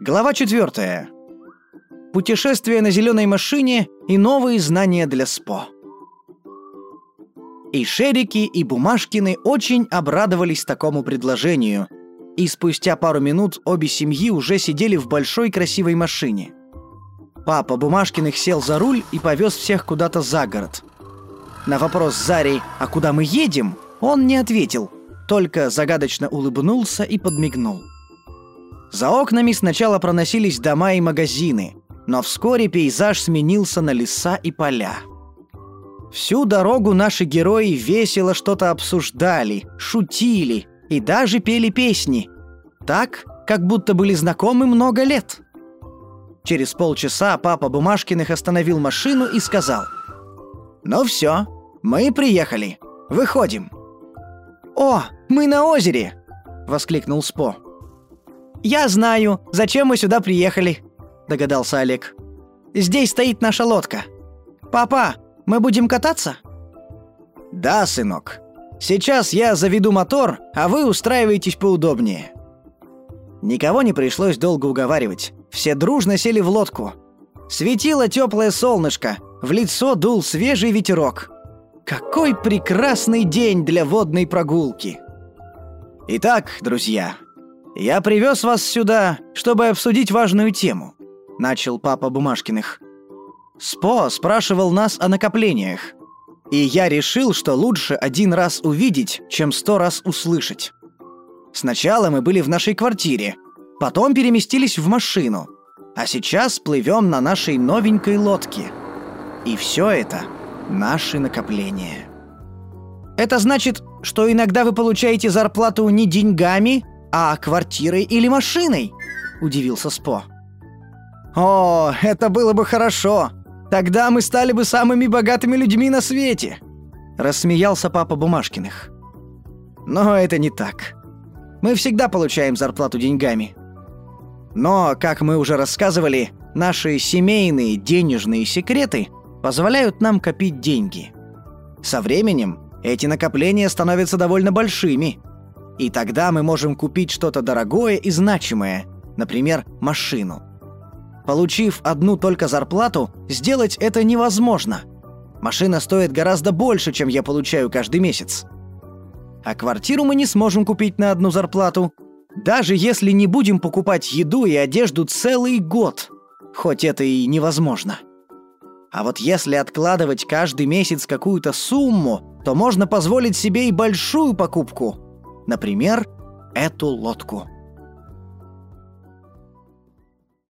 Глава 4. Путешествие на зеленой машине и новые знания для СПО. И Шерики, и Бумажкины очень обрадовались такому предложению, и спустя пару минут обе семьи уже сидели в большой красивой машине. Папа Бумажкиных сел за руль и повез всех куда-то за город. На вопрос Зари «А куда мы едем?» он не ответил, только загадочно улыбнулся и подмигнул. За окнами сначала проносились дома и магазины, но вскоре пейзаж сменился на леса и поля. Всю дорогу наши герои весело что-то обсуждали, шутили и даже пели песни. Так, как будто были знакомы много лет. Через полчаса папа Бумажкиных остановил машину и сказал. «Ну все, мы приехали. Выходим». «О, мы на озере!» — воскликнул Спо. «Я знаю, зачем мы сюда приехали», — догадался Олег. «Здесь стоит наша лодка. Папа, мы будем кататься?» «Да, сынок. Сейчас я заведу мотор, а вы устраиваетесь поудобнее». Никого не пришлось долго уговаривать. Все дружно сели в лодку. Светило теплое солнышко, в лицо дул свежий ветерок. Какой прекрасный день для водной прогулки! Итак, друзья, я привез вас сюда, чтобы обсудить важную тему, начал папа Бумажкиных. Спо спрашивал нас о накоплениях, и я решил, что лучше один раз увидеть, чем сто раз услышать. Сначала мы были в нашей квартире, потом переместились в машину, а сейчас плывем на нашей новенькой лодке. И все это наши накопления. Это значит, что иногда вы получаете зарплату не деньгами, а квартирой или машиной? Удивился Спо. О, это было бы хорошо. Тогда мы стали бы самыми богатыми людьми на свете. Рассмеялся папа Бумажкиных. Но это не так. Мы всегда получаем зарплату деньгами. Но, как мы уже рассказывали, наши семейные денежные секреты позволяют нам копить деньги. Со временем эти накопления становятся довольно большими. И тогда мы можем купить что-то дорогое и значимое, например, машину. Получив одну только зарплату, сделать это невозможно. Машина стоит гораздо больше, чем я получаю каждый месяц. А квартиру мы не сможем купить на одну зарплату, даже если не будем покупать еду и одежду целый год, хоть это и невозможно. А вот если откладывать каждый месяц какую-то сумму, то можно позволить себе и большую покупку. Например, эту лодку.